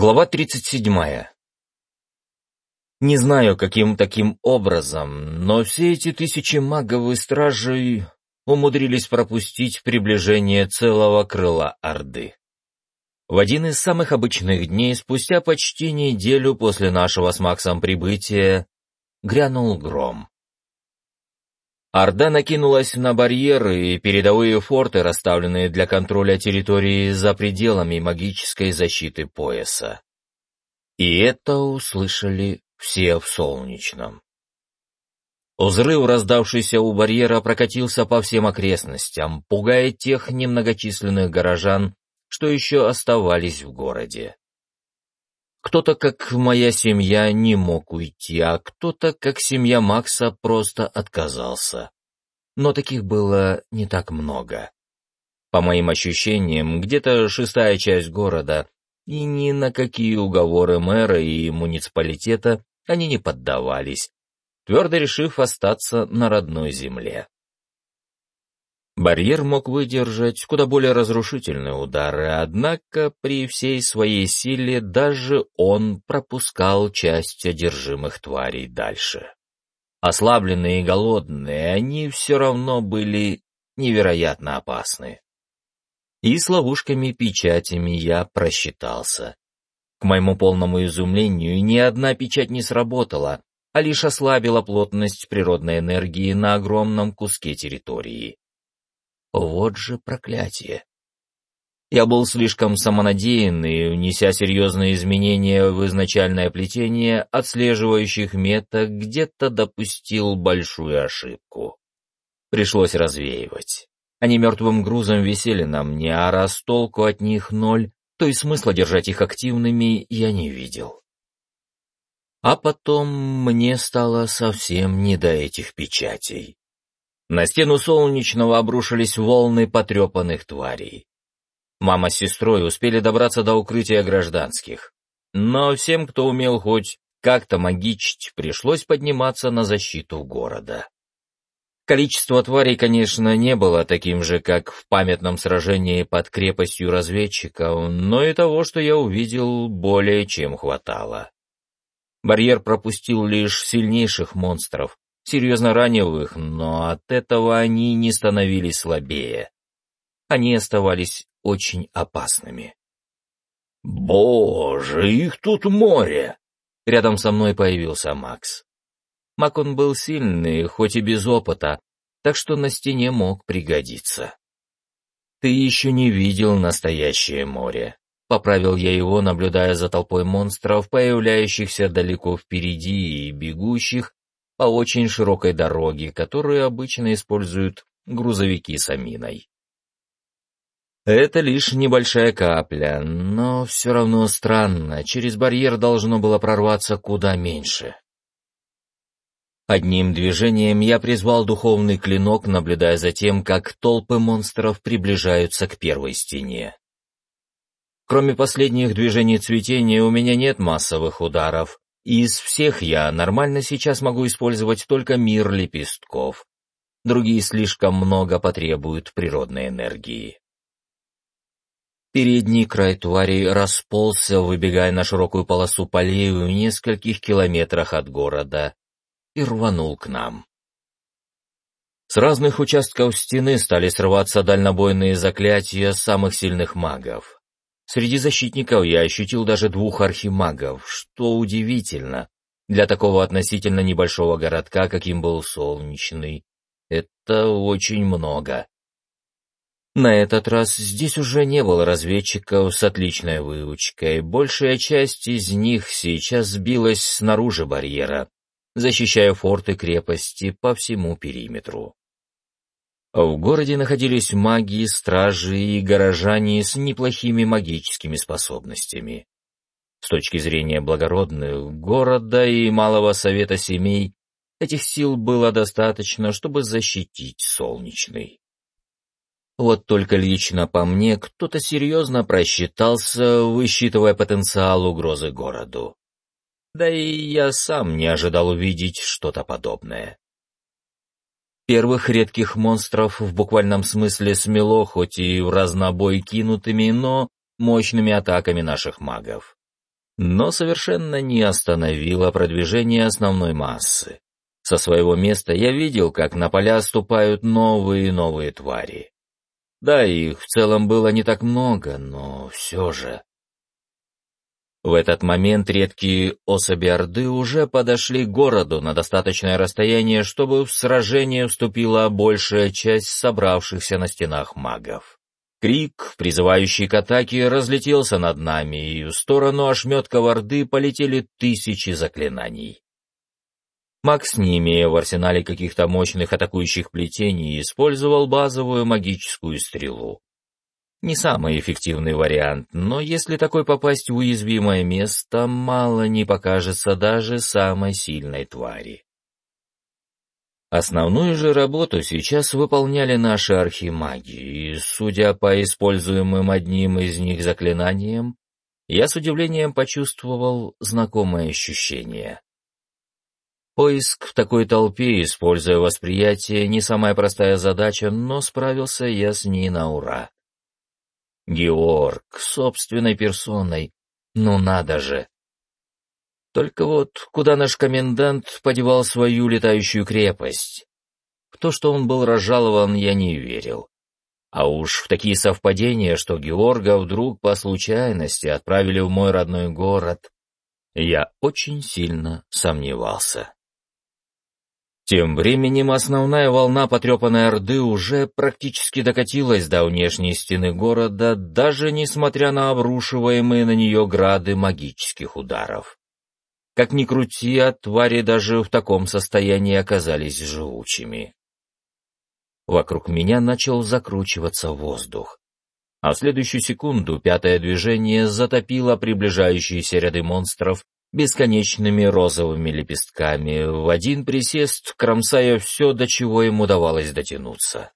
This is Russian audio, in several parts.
Глава 37. Не знаю, каким таким образом, но все эти тысячи магов и стражей умудрились пропустить приближение целого крыла Орды. В один из самых обычных дней, спустя почти неделю после нашего с Максом прибытия, грянул гром. Орда накинулась на барьеры и передовые форты, расставленные для контроля территории за пределами магической защиты пояса. И это услышали все в Солнечном. Взрыв, раздавшийся у барьера, прокатился по всем окрестностям, пугая тех немногочисленных горожан, что еще оставались в городе. Кто-то, как моя семья, не мог уйти, а кто-то, как семья Макса, просто отказался. Но таких было не так много. По моим ощущениям, где-то шестая часть города, и ни на какие уговоры мэра и муниципалитета они не поддавались, твердо решив остаться на родной земле. Барьер мог выдержать куда более разрушительные удары, однако при всей своей силе даже он пропускал часть одержимых тварей дальше. Ослабленные и голодные, они все равно были невероятно опасны. И с ловушками-печатями я просчитался. К моему полному изумлению, ни одна печать не сработала, а лишь ослабила плотность природной энергии на огромном куске территории. Вот же проклятие. Я был слишком самонадеян и, внеся серьезные изменения в изначальное плетение отслеживающих меток, где-то допустил большую ошибку. Пришлось развеивать. Они мертвым грузом висели на мне, а раз толку от них ноль, то и смысла держать их активными я не видел. А потом мне стало совсем не до этих печатей. На стену солнечного обрушились волны потрепанных тварей. Мама с сестрой успели добраться до укрытия гражданских. Но всем, кто умел хоть как-то магичить, пришлось подниматься на защиту города. Количество тварей, конечно, не было таким же, как в памятном сражении под крепостью разведчиков, но и того, что я увидел, более чем хватало. Барьер пропустил лишь сильнейших монстров, серьезно ранил их, но от этого они не становились слабее. Они оставались очень опасными. «Боже, их тут море!» Рядом со мной появился Макс. Мак он был сильный, хоть и без опыта, так что на стене мог пригодиться. «Ты еще не видел настоящее море», — поправил я его, наблюдая за толпой монстров, появляющихся далеко впереди и бегущих по очень широкой дороге, которую обычно используют грузовики с аминой. Это лишь небольшая капля, но все равно странно, через барьер должно было прорваться куда меньше. Одним движением я призвал духовный клинок, наблюдая за тем, как толпы монстров приближаются к первой стене. Кроме последних движений цветения у меня нет массовых ударов, из всех я нормально сейчас могу использовать только мир лепестков. Другие слишком много потребуют природной энергии. Передний край твари расползся, выбегая на широкую полосу полей в нескольких километрах от города, и рванул к нам. С разных участков стены стали срываться дальнобойные заклятия самых сильных магов. Среди защитников я ощутил даже двух архимагов, что удивительно. Для такого относительно небольшого городка, каким был Солнечный, это очень много. На этот раз здесь уже не было разведчиков с отличной выучкой, большая часть из них сейчас сбилась снаружи барьера, защищая форты крепости по всему периметру. В городе находились маги, стражи и горожане с неплохими магическими способностями. С точки зрения благородных города и малого совета семей, этих сил было достаточно, чтобы защитить Солнечный. Вот только лично по мне кто-то серьезно просчитался, высчитывая потенциал угрозы городу. Да и я сам не ожидал увидеть что-то подобное. Первых редких монстров в буквальном смысле смело, хоть и в разнобой кинутыми, но мощными атаками наших магов. но совершенно не остановила продвижение основной массы. Со своего места я видел, как на поля ступают новые и новые твари. Да, их в целом было не так много, но все же... В этот момент редкие особи Орды уже подошли к городу на достаточное расстояние, чтобы в сражение вступила большая часть собравшихся на стенах магов. Крик, призывающий к атаке, разлетелся над нами, и в сторону ошметка Орды полетели тысячи заклинаний. Макс, не имея в арсенале каких-то мощных атакующих плетений, использовал базовую магическую стрелу. Не самый эффективный вариант, но если такой попасть в уязвимое место, мало не покажется даже самой сильной твари. Основную же работу сейчас выполняли наши архимаги, и, судя по используемым одним из них заклинаниям, я с удивлением почувствовал знакомое ощущение. Поиск в такой толпе, используя восприятие, не самая простая задача, но справился я с ней на ура. Георг, собственной персоной. Ну надо же. Только вот куда наш комендант подевал свою летающую крепость? В то, что он был разжалован, я не верил. А уж в такие совпадения, что Георга вдруг по случайности отправили в мой родной город, я очень сильно сомневался. Тем временем основная волна потрепанной Орды уже практически докатилась до внешней стены города, даже несмотря на обрушиваемые на нее грады магических ударов. Как ни крути, а твари даже в таком состоянии оказались живучими. Вокруг меня начал закручиваться воздух. А в следующую секунду пятое движение затопило приближающиеся ряды монстров, бесконечными розовыми лепестками, в один присест кромсая все, до чего ему давалось дотянуться.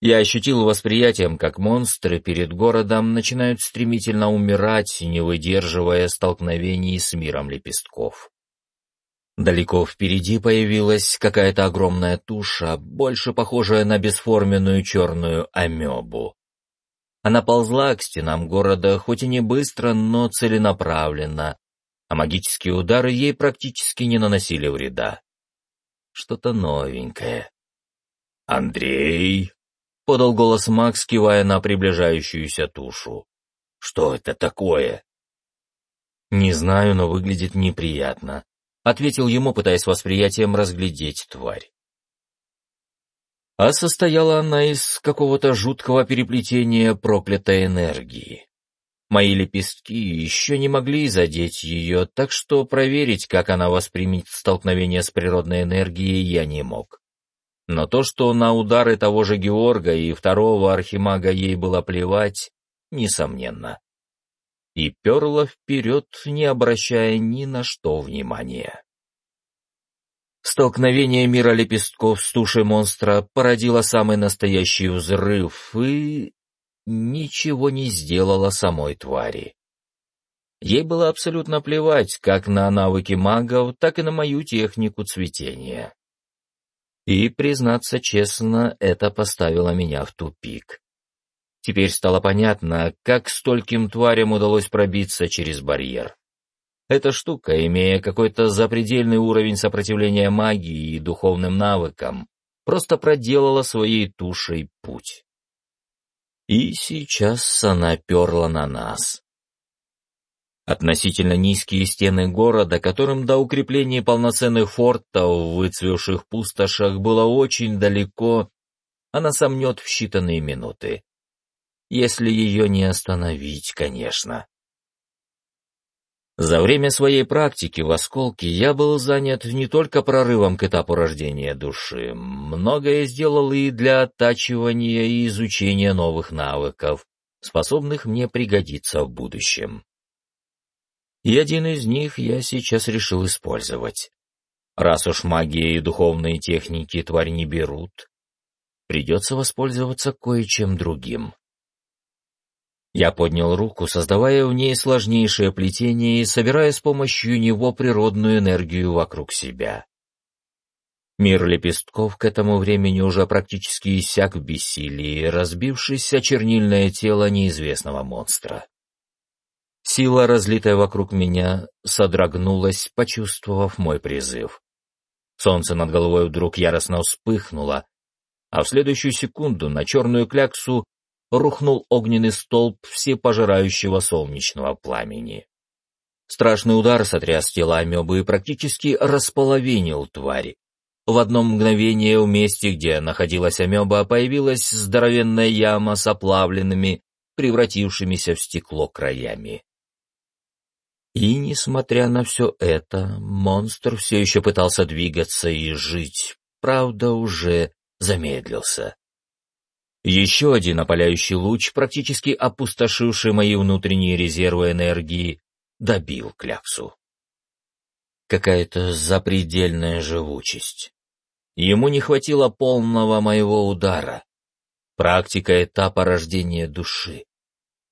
Я ощутил восприятием, как монстры перед городом начинают стремительно умирать, не выдерживая столкновений с миром лепестков. Далеко впереди появилась какая-то огромная туша, больше похожая на бесформенную черную амебу. Она ползла к стенам города, хоть и не быстро, но целенаправленно, а магические удары ей практически не наносили вреда. Что-то новенькое. «Андрей!» — подал голос Макс, кивая на приближающуюся тушу. «Что это такое?» «Не знаю, но выглядит неприятно», — ответил ему, пытаясь восприятием разглядеть тварь. А состояла она из какого-то жуткого переплетения проклятой энергии. Мои лепестки еще не могли задеть ее, так что проверить, как она воспримет столкновение с природной энергией, я не мог. Но то, что на удары того же Георга и второго архимага ей было плевать, несомненно. И перла вперед, не обращая ни на что внимания. Столкновение мира лепестков с тушей монстра породило самый настоящий взрыв, и ничего не сделала самой твари. Ей было абсолютно плевать как на навыки магов, так и на мою технику цветения. И, признаться честно, это поставило меня в тупик. Теперь стало понятно, как стольким тварям удалось пробиться через барьер. Эта штука, имея какой-то запредельный уровень сопротивления магии и духовным навыкам, просто проделала своей тушей путь. И сейчас она перла на нас. Относительно низкие стены города, которым до укрепления полноценных фортов в выцвевших пустошах было очень далеко, она сомнет в считанные минуты. Если ее не остановить, конечно. За время своей практики в осколке я был занят не только прорывом к этапу рождения души, многое сделал и для оттачивания и изучения новых навыков, способных мне пригодиться в будущем. И один из них я сейчас решил использовать. Раз уж магия и духовные техники тварь не берут, придется воспользоваться кое-чем другим. Я поднял руку, создавая в ней сложнейшее плетение и собирая с помощью него природную энергию вокруг себя. Мир лепестков к этому времени уже практически иссяк в бессилии, разбившись о чернильное тело неизвестного монстра. Сила, разлитая вокруг меня, содрогнулась, почувствовав мой призыв. Солнце над головой вдруг яростно вспыхнуло, а в следующую секунду на черную кляксу рухнул огненный столб всепожирающего солнечного пламени. Страшный удар сотряс тела амебы и практически располовинил тварь. В одно мгновение в месте, где находилась амеба, появилась здоровенная яма с оплавленными, превратившимися в стекло краями. И, несмотря на все это, монстр все еще пытался двигаться и жить, правда, уже замедлился. Еще один опаляющий луч, практически опустошивший мои внутренние резервы энергии, добил кляксу. Какая-то запредельная живучесть. Ему не хватило полного моего удара. Практика этапа рождения души.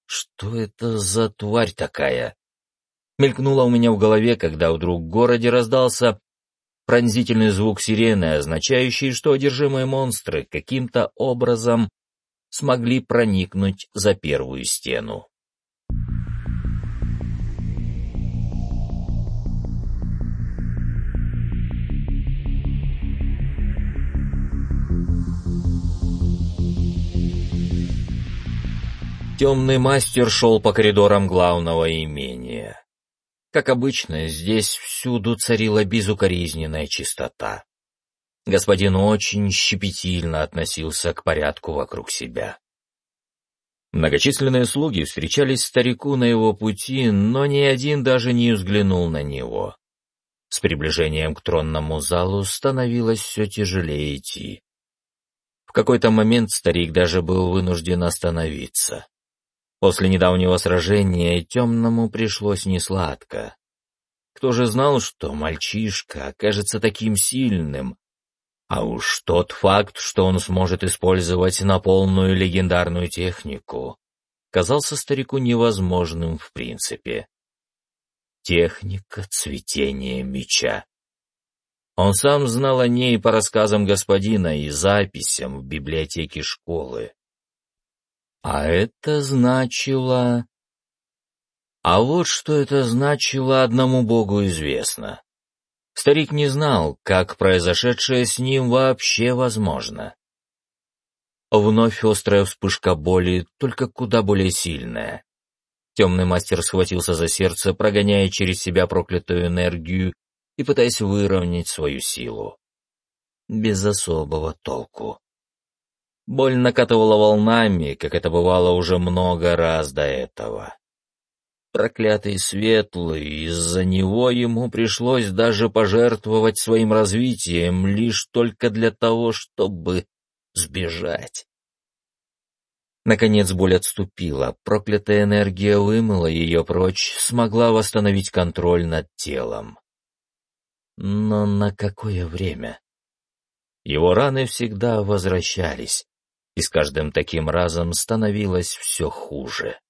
Что это за тварь такая? Мелькнуло у меня в голове, когда вдруг в городе раздался пронзительный звук сирены, означающий, что одержимые монстры каким-то образом смогли проникнуть за первую стену. Темный мастер шел по коридорам главного имения. Как обычно, здесь всюду царила безукоризненная чистота. Господин очень щепетильно относился к порядку вокруг себя. Многочисленные слуги встречались старику на его пути, но ни один даже не взглянул на него. С приближением к тронному залу становилось все тяжелее идти. В какой-то момент старик даже был вынужден остановиться. После недавнего сражения темному пришлось несладко. Кто же знал, что мальчишка окажется таким сильным? А уж тот факт, что он сможет использовать на полную легендарную технику, казался старику невозможным в принципе. Техника цветения меча. Он сам знал о ней по рассказам господина и записям в библиотеке школы. А это значило... А вот что это значило, одному богу известно. Старик не знал, как произошедшее с ним вообще возможно. Вновь острая вспышка боли, только куда более сильная. Темный мастер схватился за сердце, прогоняя через себя проклятую энергию и пытаясь выровнять свою силу. Без особого толку. Боль накатывала волнами, как это бывало уже много раз до этого. Проклятый светлый, из-за него ему пришлось даже пожертвовать своим развитием лишь только для того, чтобы сбежать. Наконец боль отступила, проклятая энергия вымыла ее прочь, смогла восстановить контроль над телом. Но на какое время? Его раны всегда возвращались, и с каждым таким разом становилось все хуже.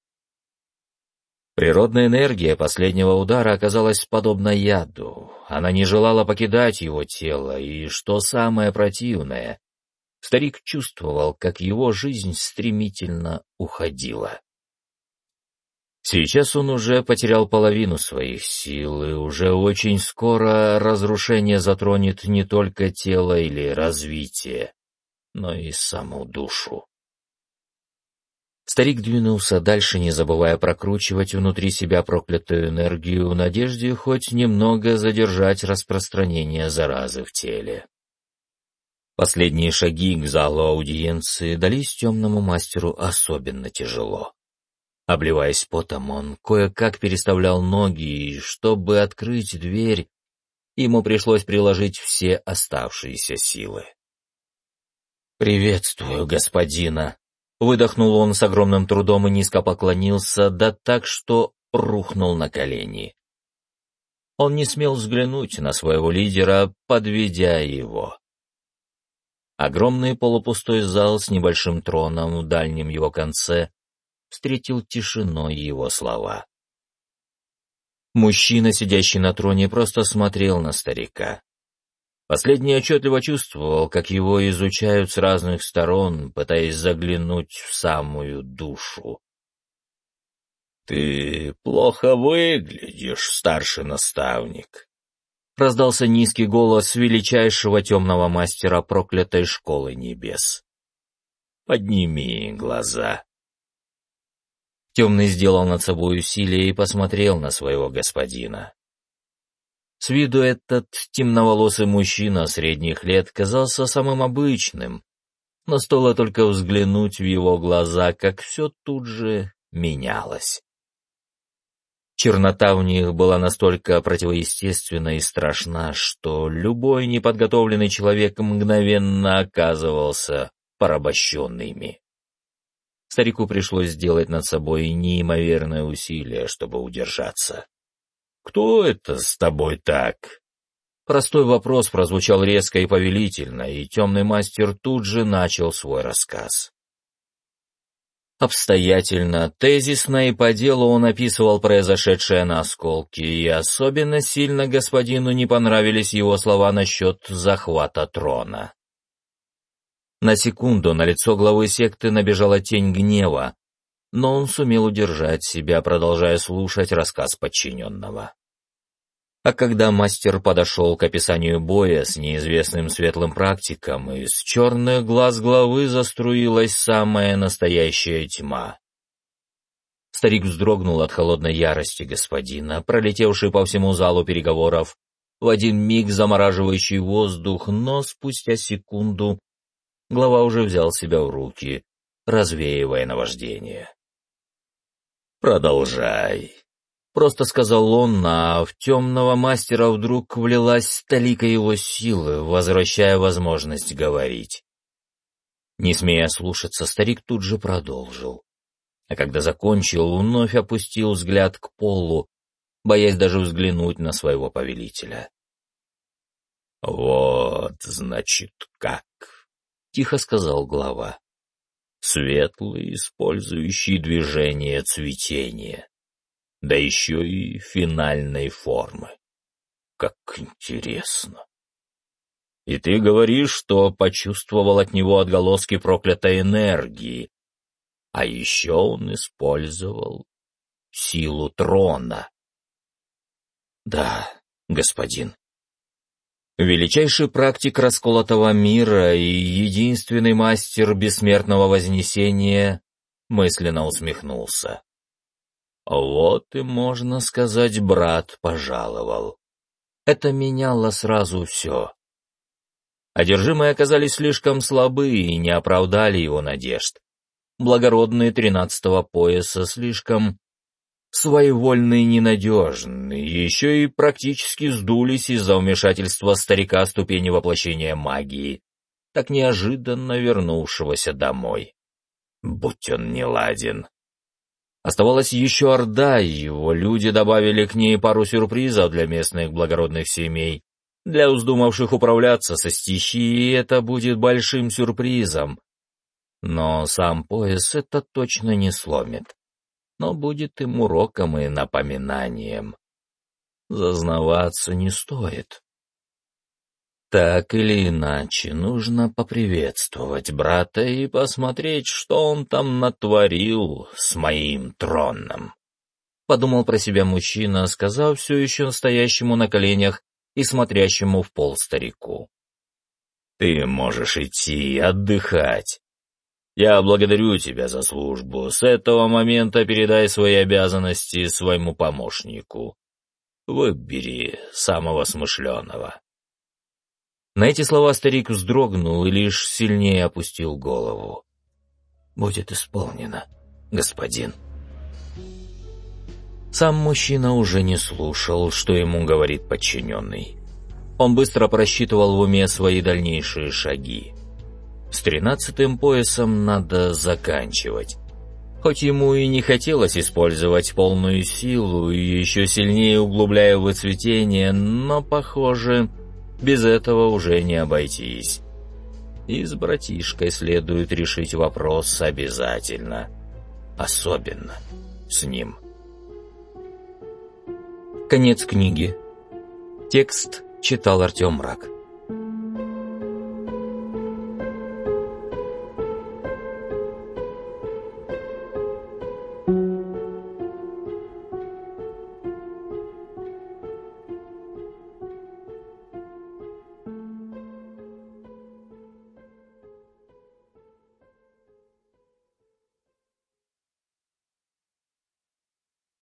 Природная энергия последнего удара оказалась подобна яду. Она не желала покидать его тело, и, что самое противное, старик чувствовал, как его жизнь стремительно уходила. Сейчас он уже потерял половину своих сил, и уже очень скоро разрушение затронет не только тело или развитие, но и саму душу. Старик двинулся дальше, не забывая прокручивать внутри себя проклятую энергию надежде хоть немного задержать распространение заразы в теле. Последние шаги к залу аудиенции дались темному мастеру особенно тяжело. Обливаясь потом, он кое-как переставлял ноги, и, чтобы открыть дверь, ему пришлось приложить все оставшиеся силы. «Приветствую, господина!» Выдохнул он с огромным трудом и низко поклонился, да так, что рухнул на колени. Он не смел взглянуть на своего лидера, подведя его. Огромный полупустой зал с небольшим троном в дальнем его конце встретил тишиной его слова. Мужчина, сидящий на троне, просто смотрел на старика. Последний отчетливо чувствовал, как его изучают с разных сторон, пытаясь заглянуть в самую душу. «Ты плохо выглядишь, старший наставник», — раздался низкий голос величайшего темного мастера проклятой школы небес. «Подними глаза». Темный сделал над собой усилие и посмотрел на своего господина. С виду этот темноволосый мужчина средних лет казался самым обычным, но стоило только взглянуть в его глаза, как все тут же менялось. Чернота в них была настолько противоестественна и страшна, что любой неподготовленный человек мгновенно оказывался порабощенными. Старику пришлось сделать над собой неимоверное усилие, чтобы удержаться. «Кто это с тобой так?» Простой вопрос прозвучал резко и повелительно, и темный мастер тут же начал свой рассказ. Обстоятельно, тезисно и по делу он описывал произошедшее на осколке, и особенно сильно господину не понравились его слова насчет захвата трона. На секунду на лицо главы секты набежала тень гнева, но он сумел удержать себя, продолжая слушать рассказ подчиненного. А когда мастер подошел к описанию боя с неизвестным светлым практиком, из черных глаз главы заструилась самая настоящая тьма. Старик вздрогнул от холодной ярости господина, пролетевший по всему залу переговоров, в один миг замораживающий воздух, но спустя секунду глава уже взял себя в руки, развеивая наваждение. «Продолжай», Просто сказал он, а в темного мастера вдруг влилась столика его силы, возвращая возможность говорить. Не смея слушаться, старик тут же продолжил. А когда закончил, вновь опустил взгляд к полу, боясь даже взглянуть на своего повелителя. «Вот, значит, как!» — тихо сказал глава. «Светлый, использующий движение цветения да еще и финальной формы. Как интересно. И ты говоришь, что почувствовал от него отголоски проклятой энергии, а еще он использовал силу трона. Да, господин. Величайший практик расколотого мира и единственный мастер бессмертного вознесения мысленно усмехнулся. Вот и, можно сказать, брат пожаловал. Это меняло сразу все. Одержимые оказались слишком слабы и не оправдали его надежд. Благородные тринадцатого пояса слишком своевольны и ненадежны, еще и практически сдулись из-за вмешательства старика ступени воплощения магии, так неожиданно вернувшегося домой. Будь он неладен. Оставалась еще Орда, его люди добавили к ней пару сюрпризов для местных благородных семей. Для вздумавших управляться со стихией это будет большим сюрпризом. Но сам пояс это точно не сломит. Но будет им уроком и напоминанием. Зазнаваться не стоит. Так или иначе, нужно поприветствовать брата и посмотреть, что он там натворил с моим троном. Подумал про себя мужчина, сказав все еще стоящему на коленях и смотрящему в пол старику. «Ты можешь идти отдыхать. Я благодарю тебя за службу. С этого момента передай свои обязанности своему помощнику. Выбери самого смышленого». На эти слова старик вздрогнул и лишь сильнее опустил голову. «Будет исполнено, господин». Сам мужчина уже не слушал, что ему говорит подчиненный. Он быстро просчитывал в уме свои дальнейшие шаги. С тринадцатым поясом надо заканчивать. Хоть ему и не хотелось использовать полную силу и еще сильнее углубляя выцветение, но, похоже, без этого уже не обойтись. И с братишкой следует решить вопрос обязательно. Особенно с ним. Конец книги. Текст читал Артем Мрак.